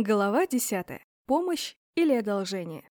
Глава 10. Помощь или одолжение.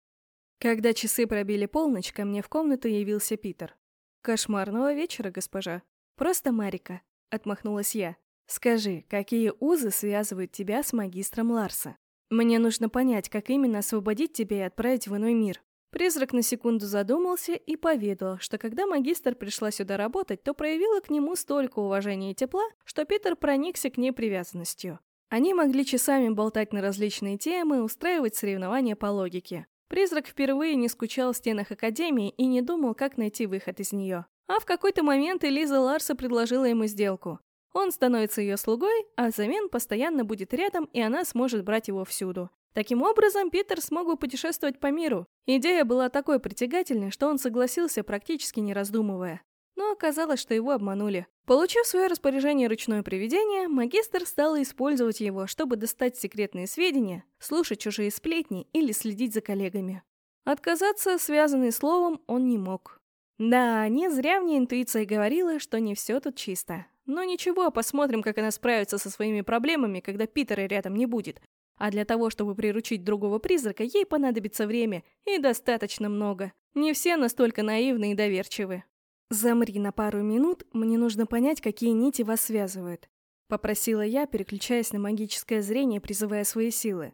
Когда часы пробили полночь, ко мне в комнату явился Питер. «Кошмарного вечера, госпожа». «Просто Марика», — отмахнулась я. «Скажи, какие узы связывают тебя с магистром Ларса? Мне нужно понять, как именно освободить тебя и отправить в иной мир». Призрак на секунду задумался и поведал, что когда магистр пришла сюда работать, то проявила к нему столько уважения и тепла, что Питер проникся к ней привязанностью. Они могли часами болтать на различные темы, устраивать соревнования по логике. Призрак впервые не скучал в стенах Академии и не думал, как найти выход из нее. А в какой-то момент Элиза Ларса предложила ему сделку. Он становится ее слугой, а взамен постоянно будет рядом, и она сможет брать его всюду. Таким образом, Питер смог бы путешествовать по миру. Идея была такой притягательной, что он согласился, практически не раздумывая но оказалось, что его обманули. Получив свое распоряжение ручное привидение, магистр стал использовать его, чтобы достать секретные сведения, слушать чужие сплетни или следить за коллегами. Отказаться, связанный словом, он не мог. Да, не зря мне интуиция говорила, что не все тут чисто. Но ничего, посмотрим, как она справится со своими проблемами, когда Питера рядом не будет. А для того, чтобы приручить другого призрака, ей понадобится время, и достаточно много. Не все настолько наивны и доверчивы. «Замри на пару минут, мне нужно понять, какие нити вас связывают», — попросила я, переключаясь на магическое зрение, призывая свои силы.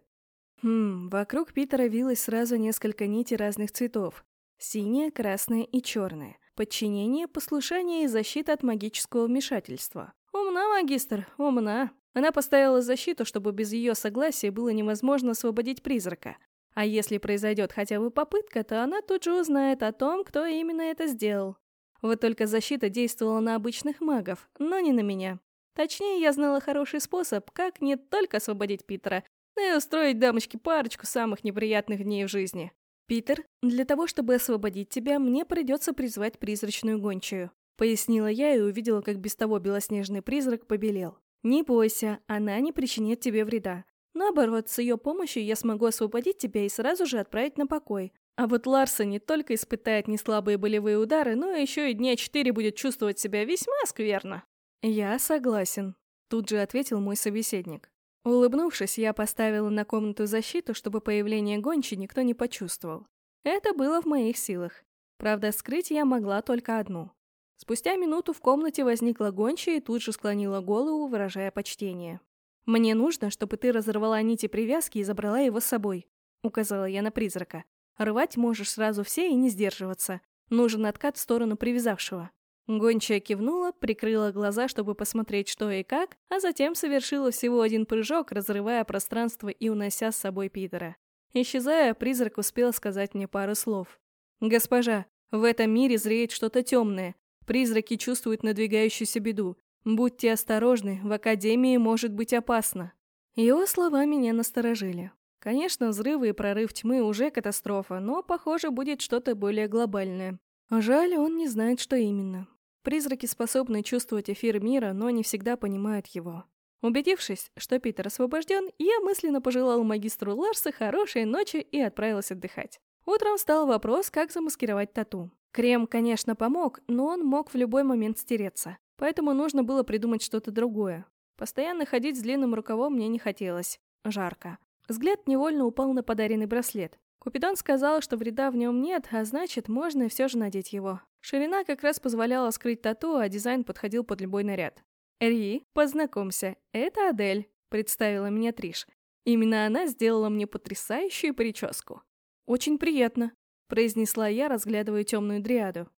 Хм, вокруг Питера вилось сразу несколько нитей разных цветов. Синяя, красная и черная. Подчинение, послушание и защита от магического вмешательства. Умна, магистр, умна. Она поставила защиту, чтобы без ее согласия было невозможно освободить призрака. А если произойдет хотя бы попытка, то она тут же узнает о том, кто именно это сделал. Вот только защита действовала на обычных магов, но не на меня. Точнее, я знала хороший способ, как не только освободить Питера, но и устроить дамочке парочку самых неприятных дней в жизни. «Питер, для того, чтобы освободить тебя, мне придется призвать призрачную гончую», пояснила я и увидела, как без того белоснежный призрак побелел. «Не бойся, она не причинит тебе вреда. Наоборот, с ее помощью я смогу освободить тебя и сразу же отправить на покой. А вот Ларса не только испытает неслабые болевые удары, но еще и дня четыре будет чувствовать себя весьма скверно. «Я согласен», — тут же ответил мой собеседник. Улыбнувшись, я поставила на комнату защиту, чтобы появление гончи никто не почувствовал. Это было в моих силах. Правда, скрыть я могла только одну. Спустя минуту в комнате возникла гончая и тут же склонила голову, выражая почтение. «Мне нужно, чтобы ты разорвала нити привязки и забрала его с собой», — указала я на призрака. Рвать можешь сразу все и не сдерживаться. Нужен откат в сторону привязавшего. Гончая кивнула, прикрыла глаза, чтобы посмотреть, что и как, а затем совершила всего один прыжок, разрывая пространство и унося с собой Питера. Исчезая, призрак успел сказать мне пару слов. «Госпожа, в этом мире зреет что-то темное. Призраки чувствуют надвигающуюся беду. Будьте осторожны, в Академии может быть опасно». Его слова меня насторожили. Конечно, взрывы и прорыв тьмы уже катастрофа, но, похоже, будет что-то более глобальное. Жаль, он не знает, что именно. Призраки способны чувствовать эфир мира, но не всегда понимают его. Убедившись, что Питер освобожден, я мысленно пожелал магистру Ларса хорошей ночи и отправилась отдыхать. Утром встал вопрос, как замаскировать тату. Крем, конечно, помог, но он мог в любой момент стереться. Поэтому нужно было придумать что-то другое. Постоянно ходить с длинным рукавом мне не хотелось. Жарко. Взгляд невольно упал на подаренный браслет. Купидон сказал, что вреда в нем нет, а значит, можно все же надеть его. Ширина как раз позволяла скрыть тату, а дизайн подходил под любой наряд. «Ри, познакомься, это Адель», — представила меня Триш. Именно она сделала мне потрясающую прическу. «Очень приятно», — произнесла я, разглядывая темную дриаду.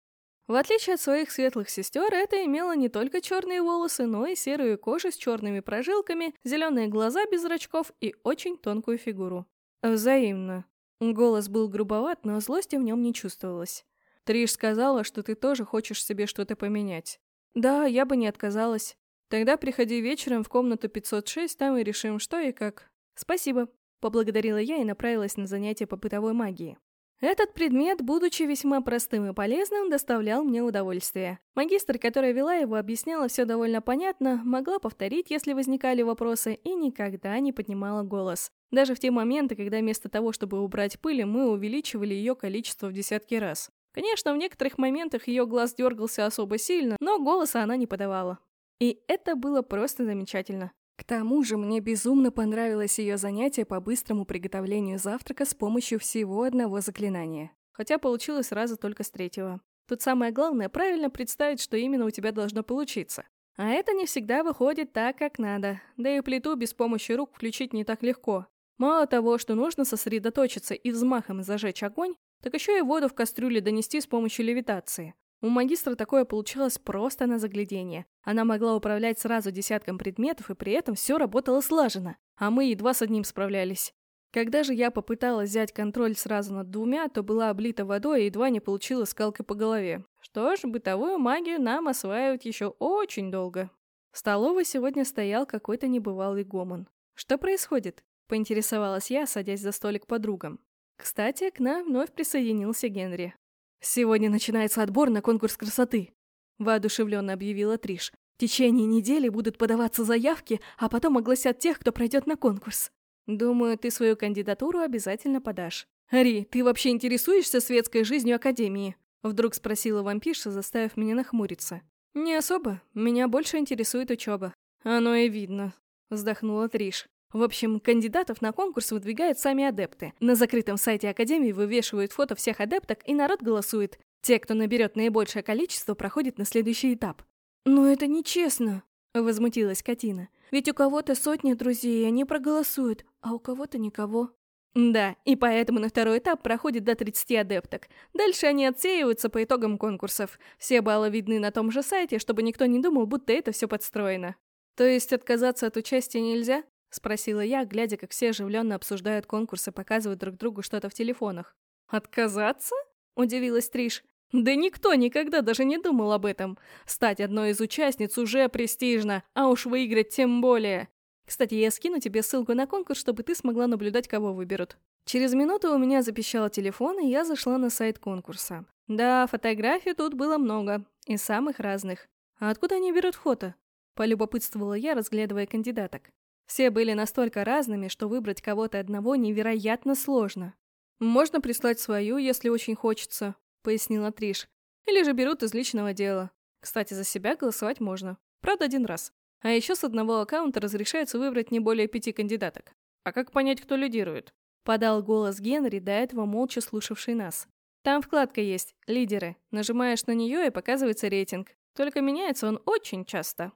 В отличие от своих светлых сестер, это имело не только черные волосы, но и серую кожу с черными прожилками, зеленые глаза без зрачков и очень тонкую фигуру. Взаимно. Голос был грубоват, но злости в нем не чувствовалось. Триш сказала, что ты тоже хочешь себе что-то поменять. Да, я бы не отказалась. Тогда приходи вечером в комнату 506, там и решим, что и как. Спасибо. Поблагодарила я и направилась на занятия по бытовой магии. Этот предмет, будучи весьма простым и полезным, доставлял мне удовольствие. Магистр, которая вела его, объясняла все довольно понятно, могла повторить, если возникали вопросы, и никогда не поднимала голос. Даже в те моменты, когда вместо того, чтобы убрать пыль, мы увеличивали ее количество в десятки раз. Конечно, в некоторых моментах ее глаз дергался особо сильно, но голоса она не подавала. И это было просто замечательно. К тому же мне безумно понравилось ее занятие по быстрому приготовлению завтрака с помощью всего одного заклинания. Хотя получилось сразу только с третьего. Тут самое главное – правильно представить, что именно у тебя должно получиться. А это не всегда выходит так, как надо. Да и плиту без помощи рук включить не так легко. Мало того, что нужно сосредоточиться и взмахом зажечь огонь, так еще и воду в кастрюле донести с помощью левитации. У магистра такое получалось просто на заглядение. Она могла управлять сразу десятком предметов, и при этом все работало слаженно, а мы едва с одним справлялись. Когда же я попыталась взять контроль сразу над двумя, то была облита водой и едва не получила скалкой по голове. Что ж, бытовую магию нам осваивают еще очень долго. В столовой сегодня стоял какой-то небывалый гомон. «Что происходит?» – поинтересовалась я, садясь за столик подругам. Кстати, к нам вновь присоединился Генри. «Сегодня начинается отбор на конкурс красоты», – воодушевленно объявила Триш. «В течение недели будут подаваться заявки, а потом огласят тех, кто пройдет на конкурс. Думаю, ты свою кандидатуру обязательно подашь». «Ри, ты вообще интересуешься светской жизнью Академии?» Вдруг спросила вампирша, заставив меня нахмуриться. «Не особо. Меня больше интересует учеба». «Оно и видно», – вздохнула Триш. В общем, кандидатов на конкурс выдвигают сами адепты. На закрытом сайте Академии вывешивают фото всех адепток, и народ голосует. Те, кто наберет наибольшее количество, проходят на следующий этап. «Но это нечестно», — возмутилась Катина. «Ведь у кого-то сотни друзей, и они проголосуют, а у кого-то никого». Да, и поэтому на второй этап проходит до 30 адепток. Дальше они отсеиваются по итогам конкурсов. Все баллы видны на том же сайте, чтобы никто не думал, будто это все подстроено. То есть отказаться от участия нельзя? — спросила я, глядя, как все оживленно обсуждают конкурсы, показывают друг другу что-то в телефонах. «Отказаться?» — удивилась Триш. «Да никто никогда даже не думал об этом. Стать одной из участниц уже престижно, а уж выиграть тем более. Кстати, я скину тебе ссылку на конкурс, чтобы ты смогла наблюдать, кого выберут». Через минуту у меня запищал телефон, и я зашла на сайт конкурса. Да, фотографий тут было много, и самых разных. А откуда они берут фото? Полюбопытствовала я, разглядывая кандидаток. Все были настолько разными, что выбрать кого-то одного невероятно сложно. «Можно прислать свою, если очень хочется», — пояснила Триш. «Или же берут из личного дела. Кстати, за себя голосовать можно. Правда, один раз. А еще с одного аккаунта разрешается выбрать не более пяти кандидаток. А как понять, кто лидирует?» Подал голос Генри, до этого молча слушавший нас. «Там вкладка есть «Лидеры». Нажимаешь на нее и показывается рейтинг. Только меняется он очень часто.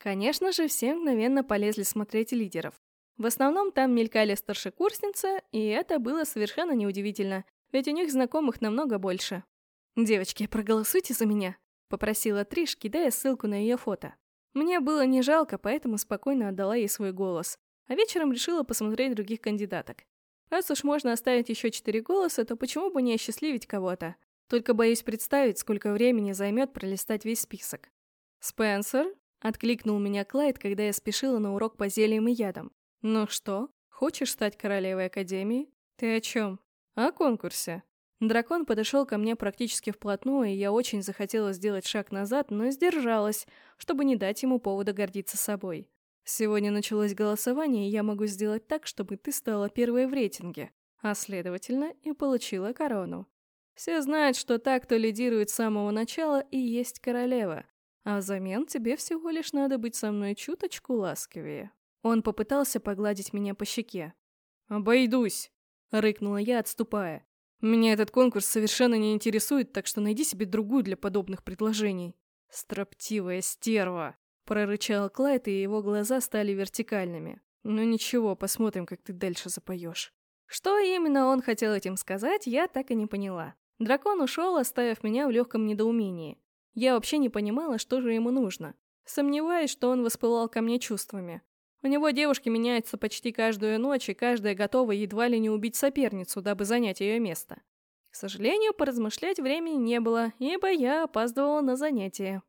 Конечно же, все мгновенно полезли смотреть лидеров. В основном там мелькали старшекурсницы, и это было совершенно неудивительно, ведь у них знакомых намного больше. «Девочки, проголосуйте за меня», — попросила Триш, кидая ссылку на ее фото. Мне было не жалко, поэтому спокойно отдала ей свой голос, а вечером решила посмотреть других кандидаток. Раз уж можно оставить еще четыре голоса, то почему бы не осчастливить кого-то? Только боюсь представить, сколько времени займет пролистать весь список. «Спенсер?» Откликнул меня Клайд, когда я спешила на урок по зельям и ядам. «Ну что, хочешь стать королевой Академии? Ты о чем? О конкурсе?» Дракон подошел ко мне практически вплотную, и я очень захотела сделать шаг назад, но сдержалась, чтобы не дать ему повода гордиться собой. Сегодня началось голосование, и я могу сделать так, чтобы ты стала первой в рейтинге, а следовательно и получила корону. Все знают, что та, кто лидирует с самого начала, и есть королева. А взамен тебе всего лишь надо быть со мной чуточку ласковее. Он попытался погладить меня по щеке. «Обойдусь!» — рыкнула я, отступая. «Меня этот конкурс совершенно не интересует, так что найди себе другую для подобных предложений». «Строптивая стерва!» — прорычал Клайд, и его глаза стали вертикальными. «Ну ничего, посмотрим, как ты дальше запоешь». Что именно он хотел этим сказать, я так и не поняла. Дракон ушел, оставив меня в легком недоумении. Я вообще не понимала, что же ему нужно. Сомневаюсь, что он воспылал ко мне чувствами. У него девушки меняются почти каждую ночь, и каждая готова едва ли не убить соперницу, дабы занять ее место. К сожалению, поразмышлять времени не было, ибо я опаздывала на занятия.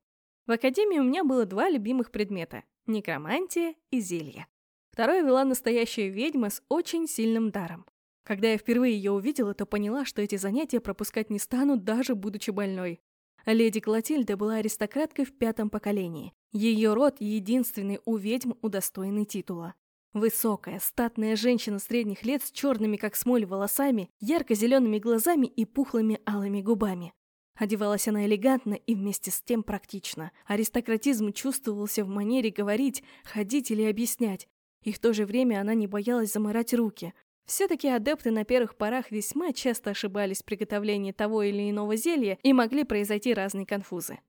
В академии у меня было два любимых предмета – некромантия и зелье. Второе вела настоящая ведьма с очень сильным даром. Когда я впервые ее увидела, то поняла, что эти занятия пропускать не стану, даже будучи больной. Леди Клотильда была аристократкой в пятом поколении. Ее род единственный у ведьм удостоенный титула. Высокая, статная женщина средних лет с черными, как смоль, волосами, ярко-зелеными глазами и пухлыми алыми губами. Одевалась она элегантно и вместе с тем практично. Аристократизм чувствовался в манере говорить, ходить или объяснять. И в то же время она не боялась заморать руки. Все-таки адепты на первых порах весьма часто ошибались в приготовлении того или иного зелья и могли произойти разные конфузы.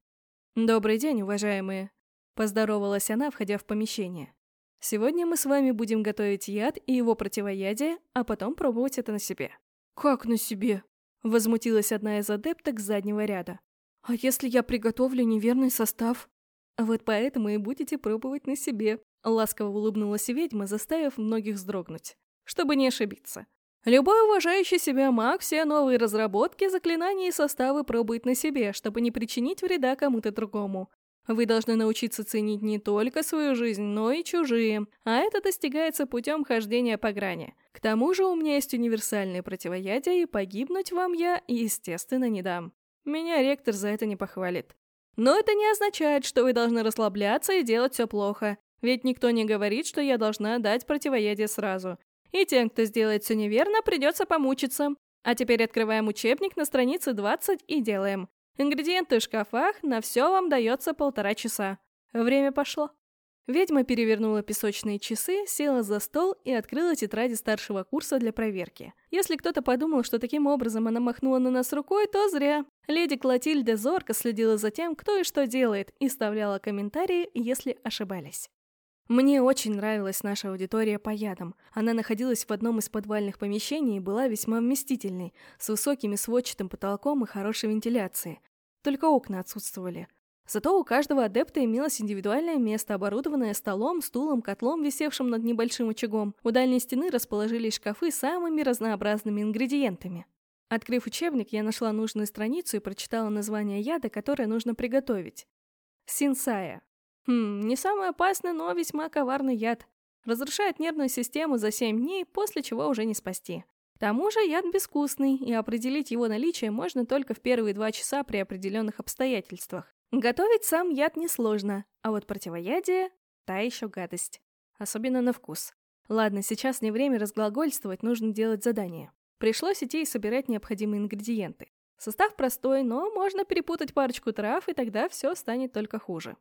«Добрый день, уважаемые!» – поздоровалась она, входя в помещение. «Сегодня мы с вами будем готовить яд и его противоядие, а потом пробовать это на себе». «Как на себе?» Возмутилась одна из адепток заднего ряда. «А если я приготовлю неверный состав?» «Вот поэтому и будете пробовать на себе», — ласково улыбнулась ведьма, заставив многих вздрогнуть. «Чтобы не ошибиться. Любой уважающий себя маг все новые разработки, заклинания и составы пробует на себе, чтобы не причинить вреда кому-то другому. Вы должны научиться ценить не только свою жизнь, но и чужие, а это достигается путем хождения по грани. К тому же у меня есть универсальные противоядия, и погибнуть вам я, естественно, не дам. Меня ректор за это не похвалит. Но это не означает, что вы должны расслабляться и делать все плохо, ведь никто не говорит, что я должна дать противоядие сразу. И тем, кто сделает все неверно, придется помучиться. А теперь открываем учебник на странице 20 и делаем. Ингредиенты в шкафах, на все вам дается полтора часа. Время пошло. Ведьма перевернула песочные часы, села за стол и открыла тетради старшего курса для проверки. Если кто-то подумал, что таким образом она махнула на нас рукой, то зря. Леди Клотильда зорко следила за тем, кто и что делает, и вставляла комментарии, если ошибались. Мне очень нравилась наша аудитория по ядам. Она находилась в одном из подвальных помещений и была весьма вместительной, с высоким сводчатым потолком и хорошей вентиляцией. Только окна отсутствовали. Зато у каждого адепта имелось индивидуальное место, оборудованное столом, стулом, котлом, висевшим над небольшим очагом. У дальней стены расположились шкафы с самыми разнообразными ингредиентами. Открыв учебник, я нашла нужную страницу и прочитала название яда, которое нужно приготовить. Синсая. Хм, не самый опасный, но весьма коварный яд. Разрушает нервную систему за 7 дней, после чего уже не спасти. К тому же яд безвкусный, и определить его наличие можно только в первые два часа при определенных обстоятельствах. Готовить сам яд несложно, а вот противоядие – та еще гадость. Особенно на вкус. Ладно, сейчас не время разглагольствовать, нужно делать задание. Пришлось идти и собирать необходимые ингредиенты. Состав простой, но можно перепутать парочку трав, и тогда все станет только хуже.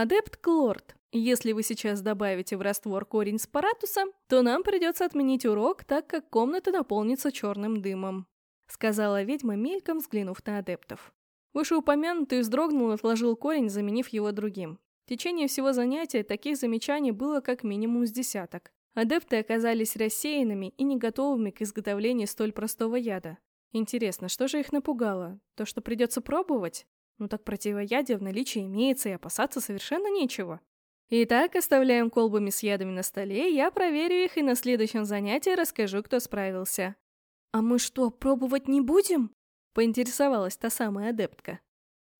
Адепт Клорд, если вы сейчас добавите в раствор корень спаратуса, то нам придется отменить урок, так как комната наполнится черным дымом», — сказала ведьма, мельком взглянув на адептов. Вышеупомянутый вздрогнул и отложил корень, заменив его другим. В течение всего занятия таких замечаний было как минимум с десяток. Адепты оказались рассеянными и не готовыми к изготовлению столь простого яда. Интересно, что же их напугало? То, что придется пробовать? Ну так противоядие в наличии имеется, и опасаться совершенно нечего. Итак, оставляем колбами с ядами на столе, я проверю их и на следующем занятии расскажу, кто справился. «А мы что, пробовать не будем?» — поинтересовалась та самая адептка.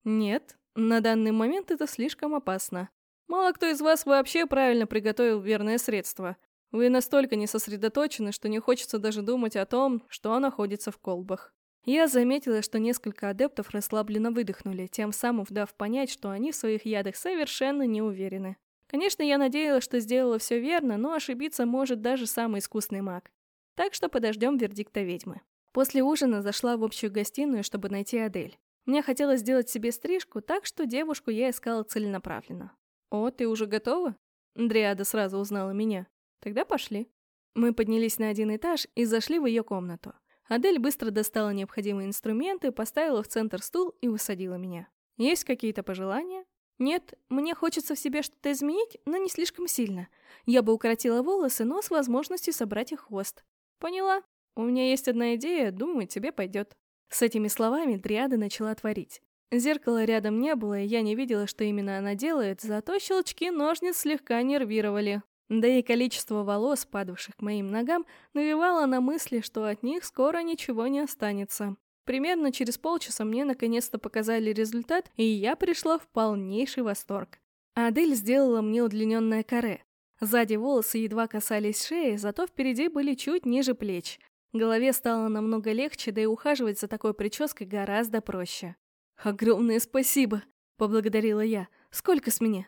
«Нет, на данный момент это слишком опасно. Мало кто из вас вообще правильно приготовил верное средство. Вы настолько не сосредоточены, что не хочется даже думать о том, что находится в колбах. Я заметила, что несколько адептов расслабленно выдохнули, тем самым дав понять, что они в своих ядах совершенно не уверены. Конечно, я надеялась, что сделала все верно, но ошибиться может даже самый искусный маг. Так что подождем вердикта ведьмы. После ужина зашла в общую гостиную, чтобы найти Адель. Мне хотелось сделать себе стрижку, так что девушку я искала целенаправленно. «О, ты уже готова?» Дриада сразу узнала меня. «Тогда пошли». Мы поднялись на один этаж и зашли в ее комнату. Адель быстро достала необходимые инструменты, поставила в центр стул и усадила меня. «Есть какие-то пожелания?» «Нет, мне хочется в себе что-то изменить, но не слишком сильно. Я бы укоротила волосы, но с возможностью собрать их хвост». «Поняла. У меня есть одна идея, думаю, тебе пойдет». С этими словами Дриада начала творить. Зеркала рядом не было, и я не видела, что именно она делает, зато щелчки ножниц слегка нервировали. Да и количество волос, падавших к моим ногам, навевало на мысли, что от них скоро ничего не останется. Примерно через полчаса мне наконец-то показали результат, и я пришла в полнейший восторг. Адель сделала мне удлиненное каре. Сзади волосы едва касались шеи, зато впереди были чуть ниже плеч. Голове стало намного легче, да и ухаживать за такой прической гораздо проще. «Огромное спасибо!» — поблагодарила я. «Сколько с меня?»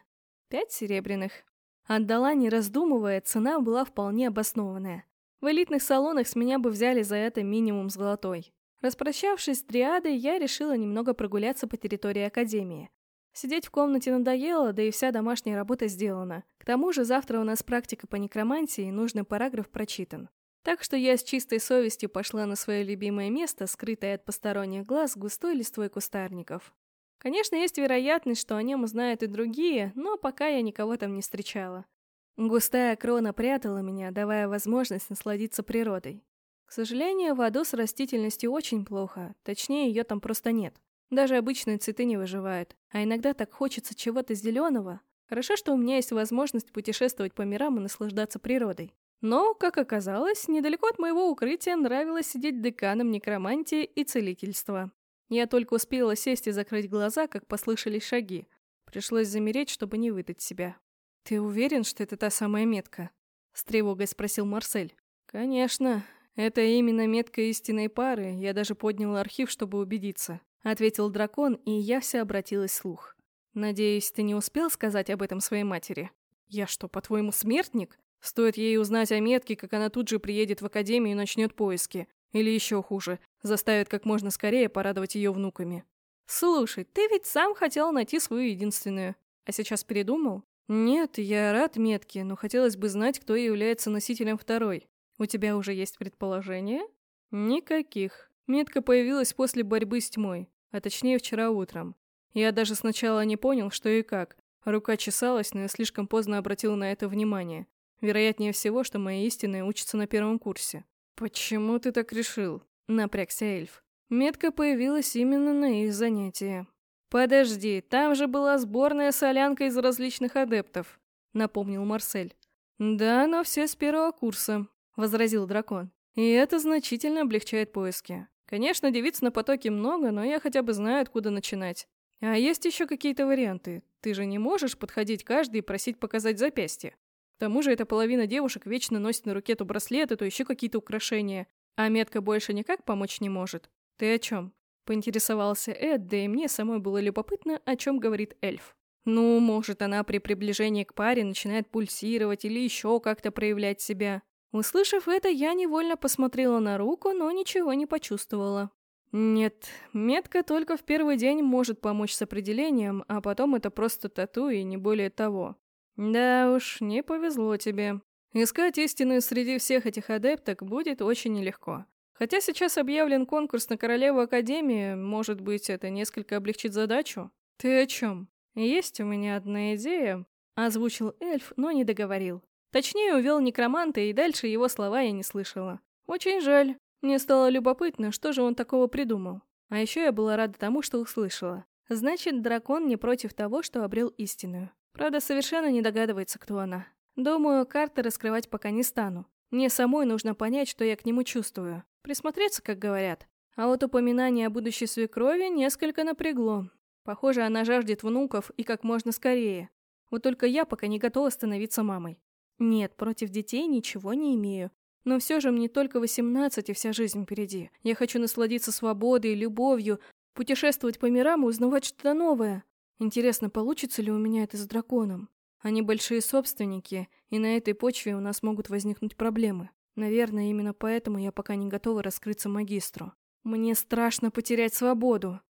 «Пять серебряных», Отдала, не раздумывая, цена была вполне обоснованная. В элитных салонах с меня бы взяли за это минимум золотой. Распрощавшись с триадой, я решила немного прогуляться по территории Академии. Сидеть в комнате надоело, да и вся домашняя работа сделана. К тому же завтра у нас практика по некромантии, и нужный параграф прочитан. Так что я с чистой совестью пошла на свое любимое место, скрытое от посторонних глаз густой листвой кустарников. Конечно, есть вероятность, что о нем узнают и другие, но пока я никого там не встречала. Густая крона прятала меня, давая возможность насладиться природой. К сожалению, в аду с растительностью очень плохо, точнее, ее там просто нет. Даже обычные цветы не выживают, а иногда так хочется чего-то зеленого. Хорошо, что у меня есть возможность путешествовать по мирам и наслаждаться природой. Но, как оказалось, недалеко от моего укрытия нравилось сидеть деканом некромантии и целительства. Я только успела сесть и закрыть глаза, как послышались шаги. Пришлось замереть, чтобы не выдать себя. «Ты уверен, что это та самая метка?» С тревогой спросил Марсель. «Конечно. Это именно метка истинной пары. Я даже поднял архив, чтобы убедиться», — ответил дракон, и я вся обратилась вслух. «Надеюсь, ты не успел сказать об этом своей матери?» «Я что, по-твоему, смертник? Стоит ей узнать о метке, как она тут же приедет в академию и начнет поиски. Или еще хуже, заставит как можно скорее порадовать ее внуками. «Слушай, ты ведь сам хотел найти свою единственную. А сейчас передумал?» «Нет, я рад метке, но хотелось бы знать, кто является носителем второй. У тебя уже есть предположение?» «Никаких. Метка появилась после борьбы с тьмой, а точнее вчера утром. Я даже сначала не понял, что и как. Рука чесалась, но я слишком поздно обратил на это внимание. Вероятнее всего, что моя истинная учится на первом курсе. «Почему ты так решил?» — напрягся эльф. Метка появилась именно на их занятии. «Подожди, там же была сборная солянка из различных адептов», — напомнил Марсель. «Да, но все с первого курса», — возразил дракон. «И это значительно облегчает поиски. Конечно, девиц на потоке много, но я хотя бы знаю, откуда начинать. А есть еще какие-то варианты. Ты же не можешь подходить каждый и просить показать запястье. К тому же эта половина девушек вечно носит на руке то браслеты, то еще какие-то украшения. А метка больше никак помочь не может. Ты о чем? Поинтересовался Эд, да и мне самой было любопытно, о чем говорит эльф. Ну, может, она при приближении к паре начинает пульсировать или еще как-то проявлять себя. Услышав это, я невольно посмотрела на руку, но ничего не почувствовала. Нет, метка только в первый день может помочь с определением, а потом это просто тату и не более того. Да уж, не повезло тебе. Искать истину среди всех этих адепток будет очень нелегко. Хотя сейчас объявлен конкурс на королеву Академии, может быть, это несколько облегчит задачу? Ты о чем? Есть у меня одна идея, озвучил эльф, но не договорил. Точнее, увел некроманта, и дальше его слова я не слышала. Очень жаль. Мне стало любопытно, что же он такого придумал. А еще я была рада тому, что услышала. Значит, дракон не против того, что обрел истинную. Правда, совершенно не догадывается, кто она. Думаю, карты раскрывать пока не стану. Мне самой нужно понять, что я к нему чувствую. Присмотреться, как говорят. А вот упоминание о будущей свекрови несколько напрягло. Похоже, она жаждет внуков и как можно скорее. Вот только я пока не готова становиться мамой. Нет, против детей ничего не имею. Но все же мне только 18 и вся жизнь впереди. Я хочу насладиться свободой, любовью, путешествовать по мирам и узнавать что-то новое. Интересно, получится ли у меня это с драконом? Они большие собственники, и на этой почве у нас могут возникнуть проблемы. Наверное, именно поэтому я пока не готова раскрыться магистру. Мне страшно потерять свободу.